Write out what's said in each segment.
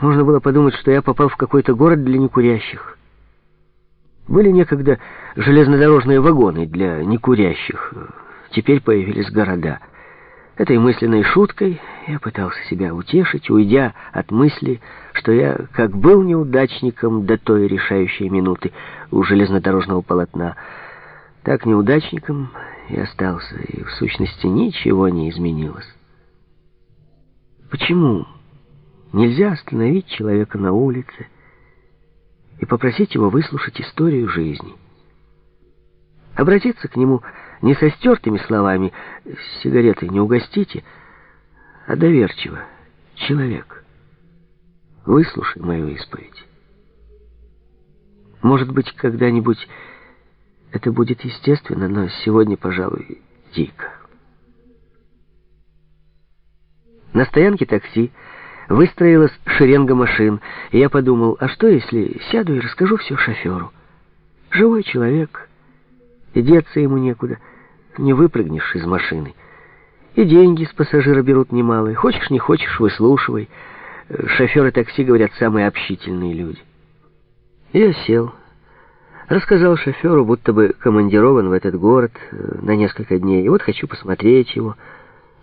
Можно было подумать, что я попал в какой-то город для некурящих. Были некогда железнодорожные вагоны для некурящих. Теперь появились города. Этой мысленной шуткой я пытался себя утешить, уйдя от мысли, что я как был неудачником до той решающей минуты у железнодорожного полотна, так неудачником и остался, и в сущности ничего не изменилось. Почему нельзя остановить человека на улице и попросить его выслушать историю жизни? Обратиться к нему не со стертыми словами «сигареты не угостите», а доверчиво «человек, выслушай мою исповедь». Может быть, когда-нибудь это будет естественно, но сегодня, пожалуй, дико. На стоянке такси выстроилась шеренга машин, и я подумал, а что если сяду и расскажу все шоферу? Живой человек, и деться ему некуда, не выпрыгнешь из машины. И деньги с пассажира берут немалые. Хочешь, не хочешь, выслушивай. Шоферы такси, говорят, самые общительные люди. Я сел, рассказал шоферу, будто бы командирован в этот город э, на несколько дней. И вот хочу посмотреть его,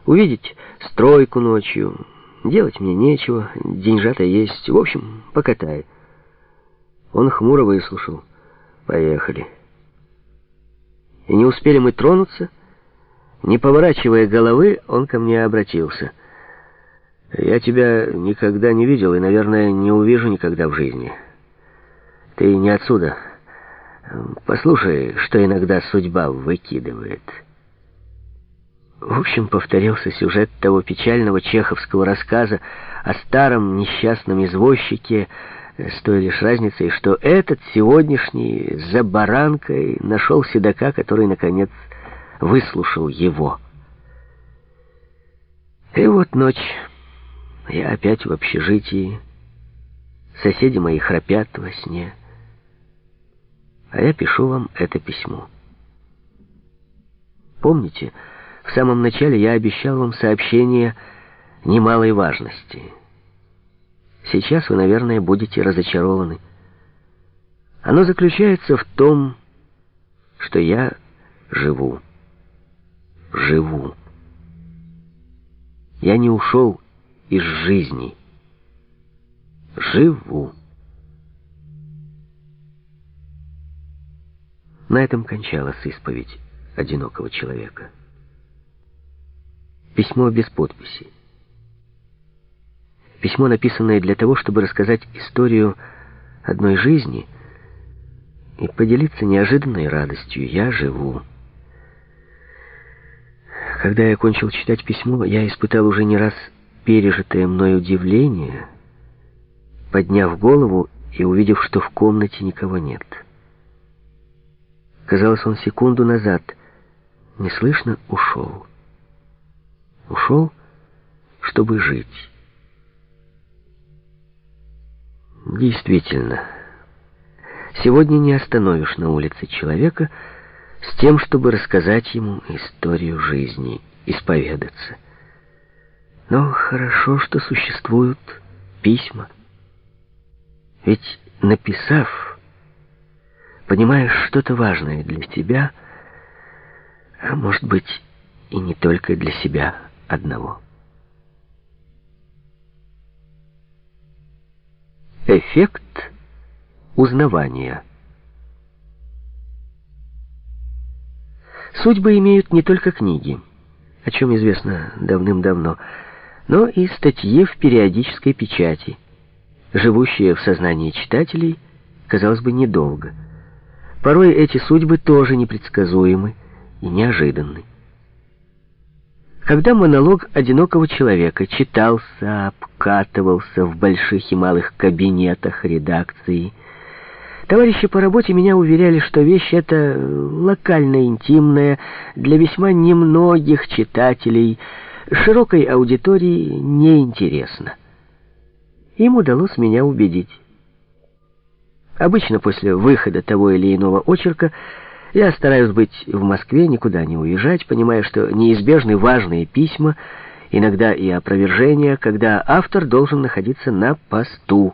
увидеть стройку ночью. Делать мне нечего, деньжата есть. В общем, покатай. Он хмуро выслушал. Поехали. И не успели мы тронуться, не поворачивая головы, он ко мне обратился. «Я тебя никогда не видел и, наверное, не увижу никогда в жизни. Ты не отсюда. Послушай, что иногда судьба выкидывает». В общем, повторился сюжет того печального чеховского рассказа о старом несчастном извозчике, с той лишь разницей, что этот сегодняшний за баранкой нашел седока, который, наконец, выслушал его. И вот ночь. Я опять в общежитии. Соседи мои храпят во сне. А я пишу вам это письмо. Помните, в самом начале я обещал вам сообщение немалой важности — Сейчас вы, наверное, будете разочарованы. Оно заключается в том, что я живу. Живу. Я не ушел из жизни. Живу. На этом кончалась исповедь одинокого человека. Письмо без подписи. Письмо, написанное для того, чтобы рассказать историю одной жизни и поделиться неожиданной радостью. Я живу. Когда я кончил читать письмо, я испытал уже не раз пережитое мной удивление, подняв голову и увидев, что в комнате никого нет. Казалось, он секунду назад неслышно ушел. Ушел, чтобы жить. Действительно, сегодня не остановишь на улице человека с тем, чтобы рассказать ему историю жизни, исповедаться. Но хорошо, что существуют письма. Ведь написав, понимаешь что-то важное для себя, а может быть и не только для себя одного. Эффект узнавания. Судьбы имеют не только книги, о чем известно давным-давно, но и статьи в периодической печати, живущие в сознании читателей, казалось бы, недолго. Порой эти судьбы тоже непредсказуемы и неожиданны. Когда монолог одинокого человека читался, обкатывался в больших и малых кабинетах редакции, товарищи по работе меня уверяли, что вещь эта локально интимная, для весьма немногих читателей, широкой аудитории неинтересна. Им удалось меня убедить. Обычно после выхода того или иного очерка я стараюсь быть в Москве, никуда не уезжать, понимая, что неизбежны важные письма иногда и опровержения, когда автор должен находиться на посту.